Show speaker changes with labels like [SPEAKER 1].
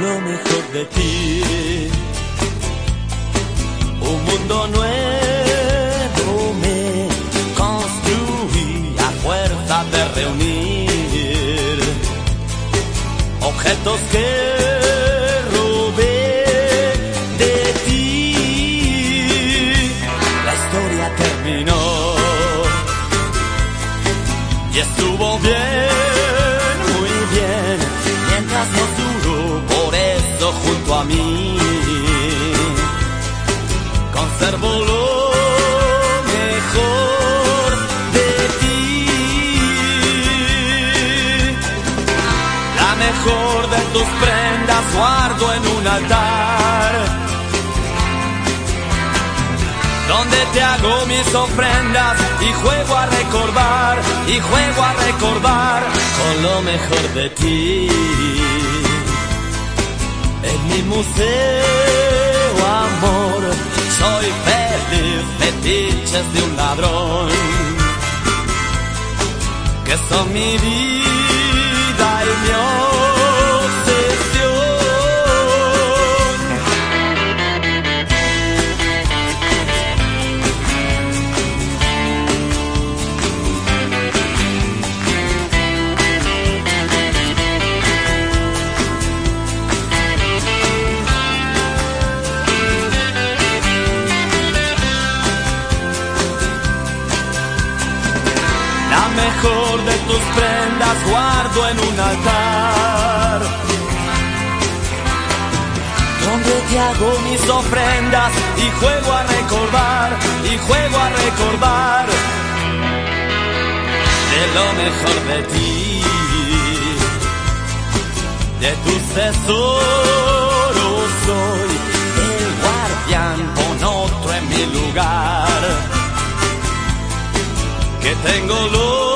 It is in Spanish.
[SPEAKER 1] lo mejor de ti. Un mundo nuevo me construí a fuerza de reunir objetos que mejor de tus prendas guardo en un altar. Donde te hago mis ofrendas y juego a recordar, y juego a recordar con lo mejor de ti. En mi museo, amor, soy feliz, fetiches de un ladrón, que son mi vida mejor de tus prendas guardo en un altar. Donde te hago mis ofrendas y juego a recordar, y juego a recordar de lo mejor de ti, de tus tesoros soy el guardián con otro en mi lugar que tengo lo